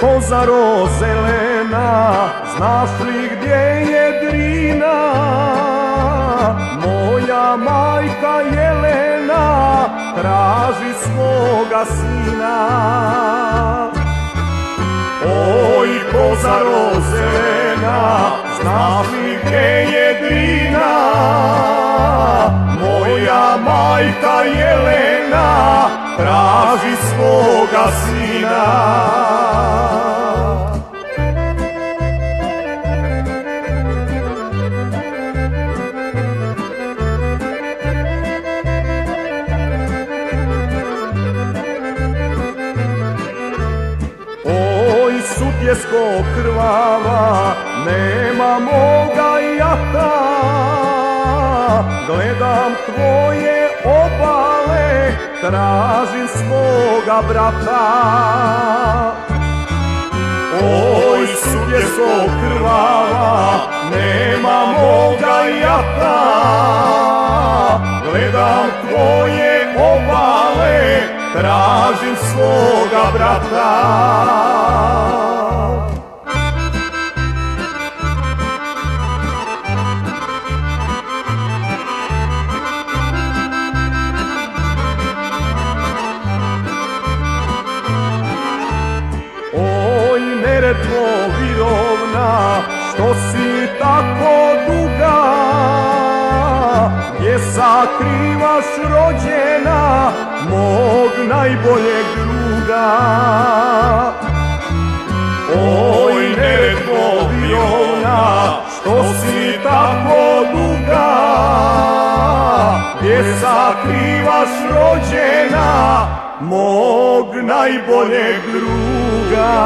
kozaro zelena, znaš li gdje je drina? Moja majka Jelena traži svoga sina. Oj, kozaro zelena, znaš li gdje je drina? Moja majka Jelena traži svoga sina. Sutjesko krvava, nema moga jata. Gledam tvoje obale, tražim svoga brata. Oj, sutjesko krvava, nema moga jata. Gledam tvoje obale, tražim svoga brata. Neretvo virovna, što si tako duga? Gdje sakrivaš rođena mog najboljeg druga? Oj, neretvo virovna, što si tako duga? Gdje sakrivaš rođena mog najboljeg druga.